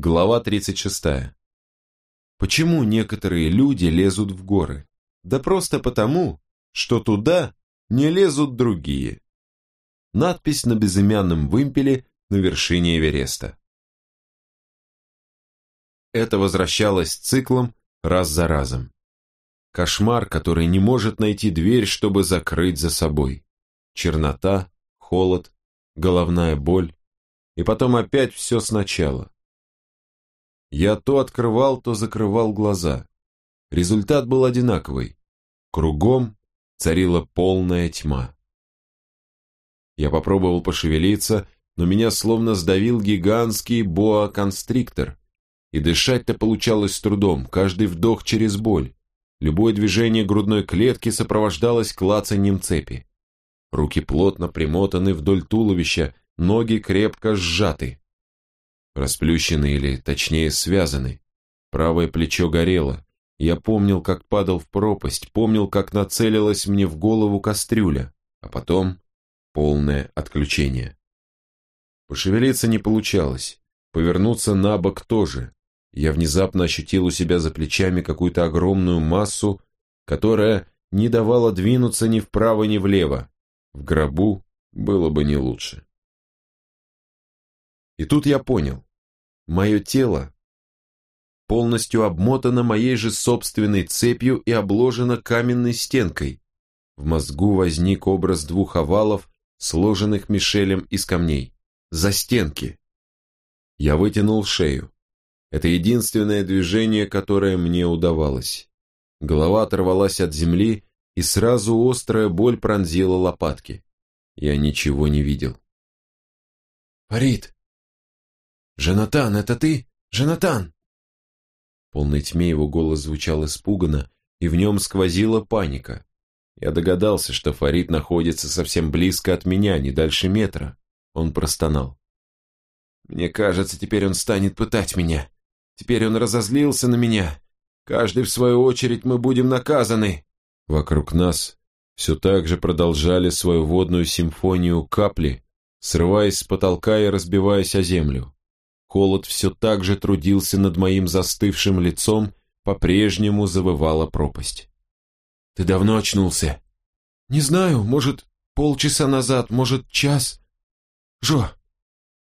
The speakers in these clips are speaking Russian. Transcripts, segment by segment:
Глава 36. Почему некоторые люди лезут в горы? Да просто потому, что туда не лезут другие. Надпись на безымянном вымпеле на вершине Эвереста. Это возвращалось циклом раз за разом. Кошмар, который не может найти дверь, чтобы закрыть за собой. Чернота, холод, головная боль. И потом опять все сначала. Я то открывал, то закрывал глаза. Результат был одинаковый. Кругом царила полная тьма. Я попробовал пошевелиться, но меня словно сдавил гигантский боа-констриктор. И дышать-то получалось с трудом, каждый вдох через боль. Любое движение грудной клетки сопровождалось клацаньем цепи. Руки плотно примотаны вдоль туловища, ноги крепко сжаты расплющены или, точнее, связаны. Правое плечо горело. Я помнил, как падал в пропасть, помнил, как нацелилась мне в голову кастрюля, а потом полное отключение. Пошевелиться не получалось, повернуться на бок тоже. Я внезапно ощутил у себя за плечами какую-то огромную массу, которая не давала двинуться ни вправо, ни влево. В гробу было бы не лучше. И тут я понял. Мое тело полностью обмотано моей же собственной цепью и обложено каменной стенкой. В мозгу возник образ двух овалов, сложенных Мишелем из камней. За стенки. Я вытянул шею. Это единственное движение, которое мне удавалось. Голова оторвалась от земли, и сразу острая боль пронзила лопатки. Я ничего не видел. «Фарид!» «Жанатан, это ты? Жанатан!» В полной тьме его голос звучал испуганно, и в нем сквозила паника. Я догадался, что Фарид находится совсем близко от меня, не дальше метра. Он простонал. «Мне кажется, теперь он станет пытать меня. Теперь он разозлился на меня. Каждый, в свою очередь, мы будем наказаны». Вокруг нас все так же продолжали свою водную симфонию капли, срываясь с потолка и разбиваясь о землю. Холод все так же трудился над моим застывшим лицом, по-прежнему завывала пропасть. «Ты давно очнулся?» «Не знаю, может, полчаса назад, может, час. Жо,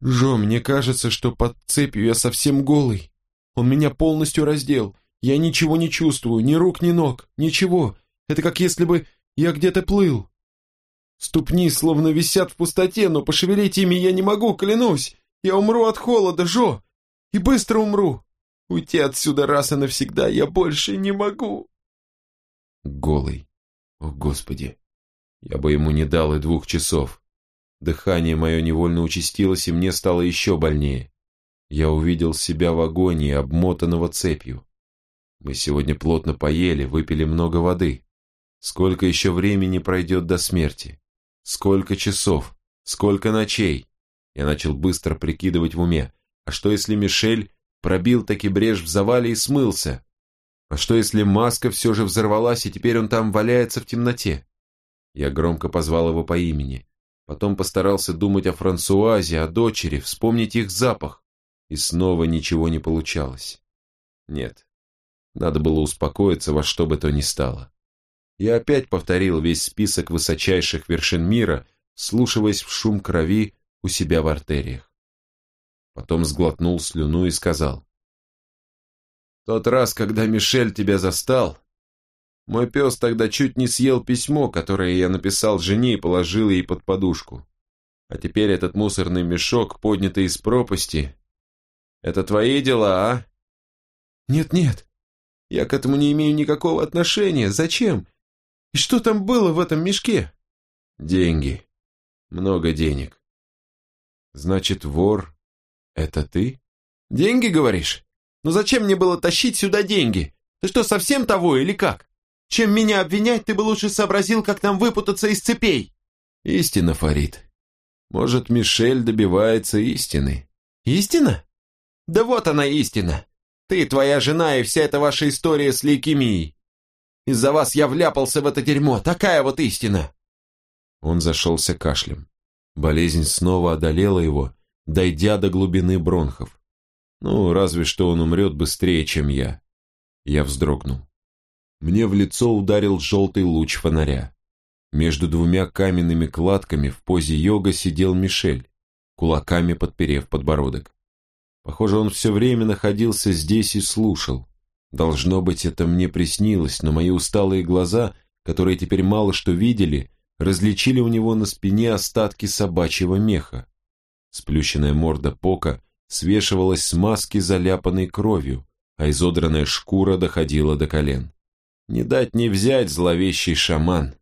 Жо, мне кажется, что под цепью я совсем голый. Он меня полностью раздел. Я ничего не чувствую, ни рук, ни ног, ничего. Это как если бы я где-то плыл. Ступни словно висят в пустоте, но пошевелить ими я не могу, клянусь. Я умру от холода, Жо! И быстро умру! Уйти отсюда раз и навсегда я больше не могу!» Голый. О, Господи! Я бы ему не дал и двух часов. Дыхание мое невольно участилось, и мне стало еще больнее. Я увидел себя в агонии, обмотанного цепью. Мы сегодня плотно поели, выпили много воды. Сколько еще времени пройдет до смерти? Сколько часов? Сколько ночей? Я начал быстро прикидывать в уме. А что если Мишель пробил таки брешь в завале и смылся? А что если маска все же взорвалась, и теперь он там валяется в темноте? Я громко позвал его по имени. Потом постарался думать о Франсуазе, о дочери, вспомнить их запах. И снова ничего не получалось. Нет, надо было успокоиться во что бы то ни стало. Я опять повторил весь список высочайших вершин мира, слушаясь в шум крови, у себя в артериях. Потом сглотнул слюну и сказал. «Тот раз, когда Мишель тебя застал, мой пес тогда чуть не съел письмо, которое я написал жене и положил ей под подушку. А теперь этот мусорный мешок, поднятый из пропасти, это твои дела, а?» «Нет-нет, я к этому не имею никакого отношения. Зачем? И что там было в этом мешке?» «Деньги. Много денег. Значит, вор — это ты? Деньги, говоришь? Ну зачем мне было тащить сюда деньги? Ты что, совсем того или как? Чем меня обвинять, ты бы лучше сообразил, как нам выпутаться из цепей. Истина, Фарид. Может, Мишель добивается истины. Истина? Да вот она истина. Ты, твоя жена и вся эта ваша история с лейкемией. Из-за вас я вляпался в это дерьмо. Такая вот истина. Он зашелся кашлем. Болезнь снова одолела его, дойдя до глубины бронхов. Ну, разве что он умрет быстрее, чем я. Я вздрогнул. Мне в лицо ударил желтый луч фонаря. Между двумя каменными кладками в позе йога сидел Мишель, кулаками подперев подбородок. Похоже, он все время находился здесь и слушал. Должно быть, это мне приснилось, но мои усталые глаза, которые теперь мало что видели, различили у него на спине остатки собачьего меха. Сплющенная морда Пока свешивалась с маски, заляпанной кровью, а изодранная шкура доходила до колен. Не дать не взять зловещий шаман.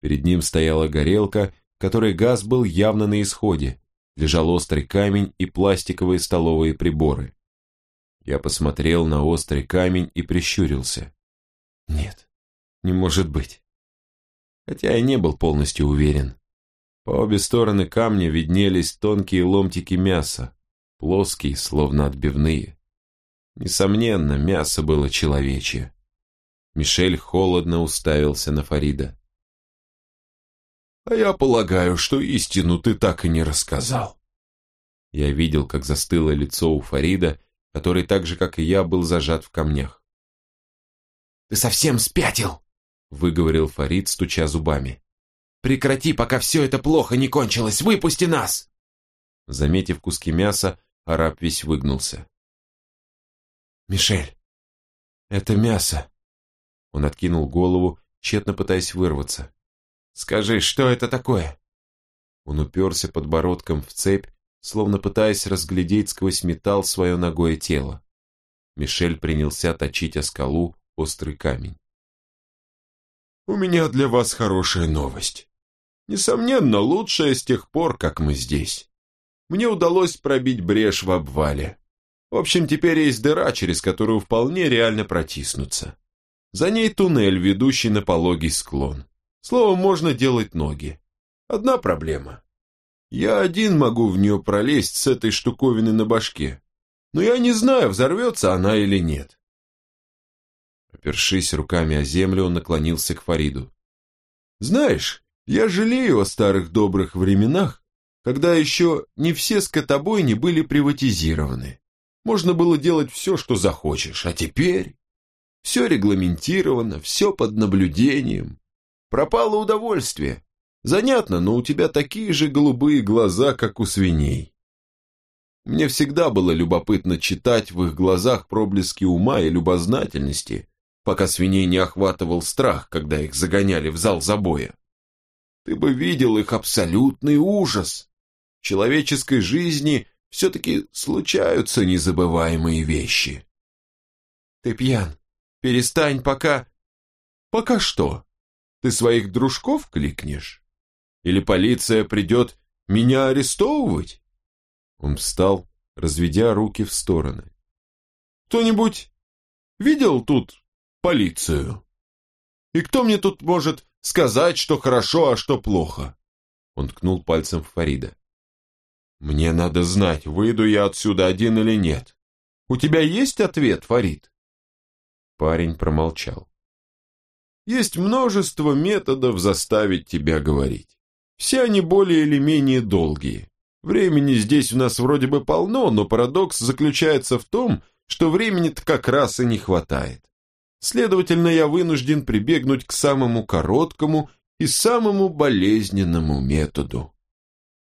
Перед ним стояла горелка, которой газ был явно на исходе, лежал острый камень и пластиковые столовые приборы. Я посмотрел на острый камень и прищурился. Нет, не может быть. Хотя я не был полностью уверен. По обе стороны камня виднелись тонкие ломтики мяса, плоские, словно отбивные. Несомненно, мясо было человечье. Мишель холодно уставился на Фарида. «А я полагаю, что истину ты так и не рассказал». Я видел, как застыло лицо у Фарида, который так же, как и я, был зажат в камнях. «Ты совсем спятил!» — выговорил Фарид, стуча зубами. «Прекрати, пока все это плохо не кончилось! Выпусти нас!» Заметив куски мяса, араб весь выгнулся. «Мишель, это мясо!» Он откинул голову, тщетно пытаясь вырваться. «Скажи, что это такое?» Он уперся подбородком в цепь, словно пытаясь разглядеть сквозь металл свое ногое тело. Мишель принялся точить о скалу острый камень. «У меня для вас хорошая новость. Несомненно, лучшая с тех пор, как мы здесь. Мне удалось пробить брешь в обвале. В общем, теперь есть дыра, через которую вполне реально протиснуться. За ней туннель, ведущий на пологий склон. Словом, можно делать ноги. Одна проблема. Я один могу в нее пролезть с этой штуковины на башке. Но я не знаю, взорвется она или нет. Опершись руками о землю, он наклонился к Фариду. Знаешь, я жалею о старых добрых временах, когда еще не все скотобойни были приватизированы. Можно было делать все, что захочешь, а теперь все регламентировано, все под наблюдением. Пропало удовольствие. Занятно, но у тебя такие же голубые глаза, как у свиней. Мне всегда было любопытно читать в их глазах проблески ума и любознательности, пока свиней не охватывал страх, когда их загоняли в зал забоя. Ты бы видел их абсолютный ужас. В человеческой жизни все-таки случаются незабываемые вещи. Ты пьян. Перестань пока... Пока что? Ты своих дружков кликнешь? Или полиция придет меня арестовывать?» Он встал, разведя руки в стороны. «Кто-нибудь видел тут полицию? И кто мне тут может сказать, что хорошо, а что плохо?» Он ткнул пальцем в Фарида. «Мне надо знать, выйду я отсюда один или нет. У тебя есть ответ, Фарид?» Парень промолчал. «Есть множество методов заставить тебя говорить. Все они более или менее долгие. Времени здесь у нас вроде бы полно, но парадокс заключается в том, что времени-то как раз и не хватает. Следовательно, я вынужден прибегнуть к самому короткому и самому болезненному методу.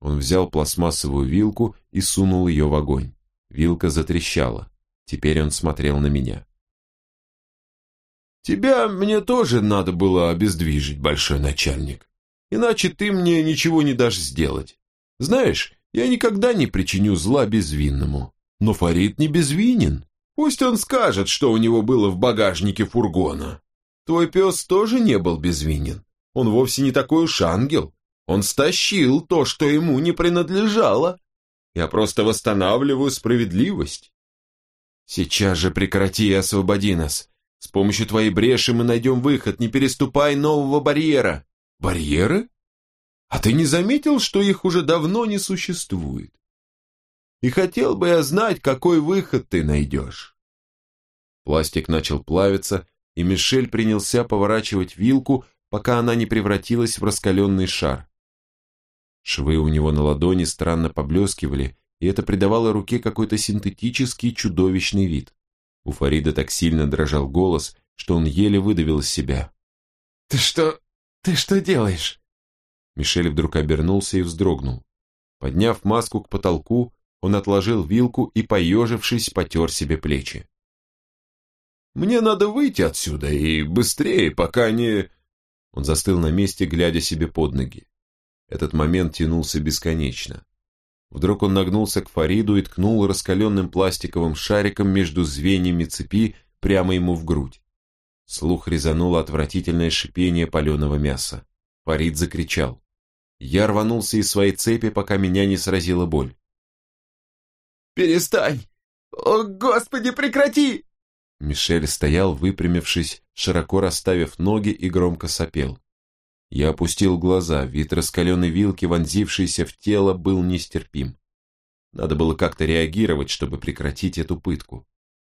Он взял пластмассовую вилку и сунул ее в огонь. Вилка затрещала. Теперь он смотрел на меня. «Тебя мне тоже надо было обездвижить, большой начальник иначе ты мне ничего не дашь сделать. Знаешь, я никогда не причиню зла безвинному. Но Фарид не безвинен. Пусть он скажет, что у него было в багажнике фургона. Твой пес тоже не был безвинен. Он вовсе не такой уж ангел. Он стащил то, что ему не принадлежало. Я просто восстанавливаю справедливость. Сейчас же прекрати и освободи нас. С помощью твоей бреши мы найдем выход, не переступай нового барьера. Барьеры? А ты не заметил, что их уже давно не существует? И хотел бы я знать, какой выход ты найдешь. Пластик начал плавиться, и Мишель принялся поворачивать вилку, пока она не превратилась в раскаленный шар. Швы у него на ладони странно поблескивали, и это придавало руке какой-то синтетический чудовищный вид. У Фарида так сильно дрожал голос, что он еле выдавил из себя. «Ты что... ты что делаешь?» Мишель вдруг обернулся и вздрогнул. Подняв маску к потолку, он отложил вилку и, поежившись, потер себе плечи. «Мне надо выйти отсюда и быстрее, пока не...» Он застыл на месте, глядя себе под ноги. Этот момент тянулся бесконечно. Вдруг он нагнулся к Фариду и ткнул раскаленным пластиковым шариком между звеньями цепи прямо ему в грудь. Слух резануло отвратительное шипение паленого мяса. Фарид закричал. Я рванулся из своей цепи, пока меня не сразила боль. «Перестань! О, Господи, прекрати!» Мишель стоял, выпрямившись, широко расставив ноги и громко сопел. Я опустил глаза, вид раскаленной вилки, вонзившейся в тело, был нестерпим. Надо было как-то реагировать, чтобы прекратить эту пытку.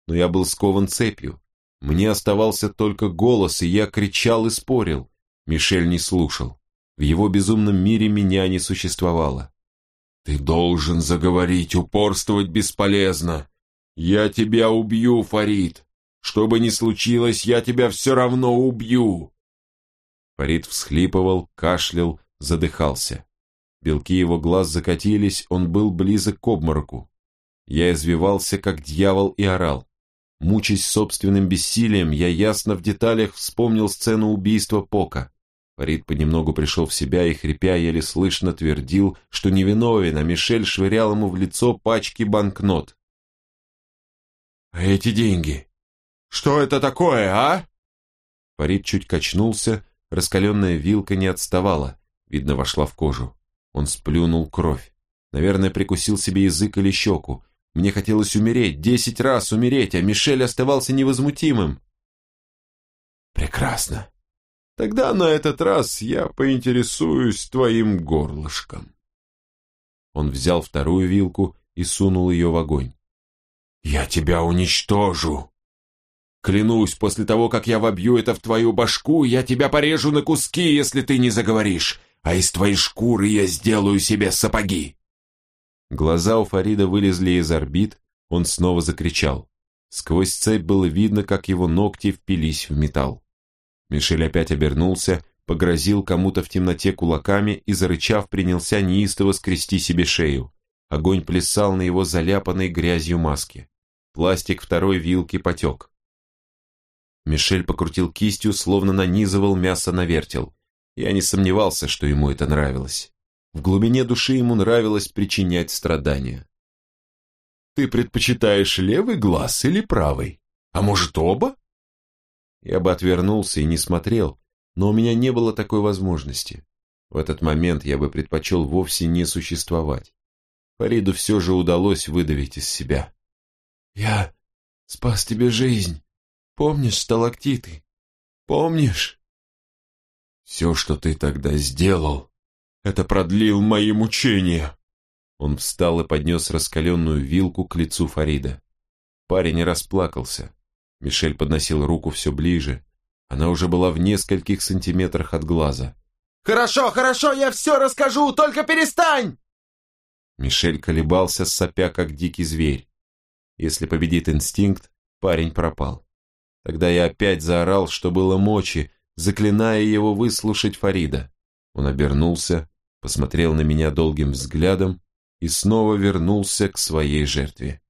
Но я был скован цепью. Мне оставался только голос, и я кричал и спорил. Мишель не слушал. В его безумном мире меня не существовало. «Ты должен заговорить, упорствовать бесполезно. Я тебя убью, Фарид. Что бы ни случилось, я тебя все равно убью. Фарид всхлипывал, кашлял, задыхался. Белки его глаз закатились, он был близок к обмороку. Я извивался, как дьявол, и орал. Мучаясь собственным бессилием, я ясно в деталях вспомнил сцену убийства Пока. Фарид понемногу пришел в себя и, хрипя, еле слышно твердил, что невиновен, а Мишель швырял ему в лицо пачки банкнот. «А эти деньги? Что это такое, а?» Фарид чуть качнулся, Раскаленная вилка не отставала, видно, вошла в кожу. Он сплюнул кровь. Наверное, прикусил себе язык или щеку. Мне хотелось умереть, десять раз умереть, а Мишель оставался невозмутимым. Прекрасно. Тогда на этот раз я поинтересуюсь твоим горлышком. Он взял вторую вилку и сунул ее в огонь. «Я тебя уничтожу!» Клянусь, после того, как я вобью это в твою башку, я тебя порежу на куски, если ты не заговоришь, а из твоей шкуры я сделаю себе сапоги. Глаза у Фарида вылезли из орбит, он снова закричал. Сквозь цепь было видно, как его ногти впились в металл. Мишель опять обернулся, погрозил кому-то в темноте кулаками и, зарычав, принялся неистово скрести себе шею. Огонь плясал на его заляпанной грязью маске. Пластик второй вилки потек. Мишель покрутил кистью, словно нанизывал мясо на вертел. Я не сомневался, что ему это нравилось. В глубине души ему нравилось причинять страдания. «Ты предпочитаешь левый глаз или правый? А может, оба?» Я бы отвернулся и не смотрел, но у меня не было такой возможности. В этот момент я бы предпочел вовсе не существовать. Фариду все же удалось выдавить из себя. «Я спас тебе жизнь», Помнишь сталактиты? Помнишь? Все, что ты тогда сделал, это продлил мои мучения. Он встал и поднес раскаленную вилку к лицу Фарида. Парень расплакался. Мишель подносил руку все ближе. Она уже была в нескольких сантиметрах от глаза. «Хорошо, хорошо, я все расскажу, только перестань!» Мишель колебался, сопя, как дикий зверь. Если победит инстинкт, парень пропал. Тогда я опять заорал, что было мочи, заклиная его выслушать Фарида. Он обернулся, посмотрел на меня долгим взглядом и снова вернулся к своей жертве.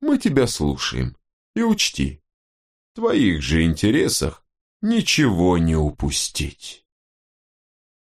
«Мы тебя слушаем, и учти, твоих же интересах ничего не упустить».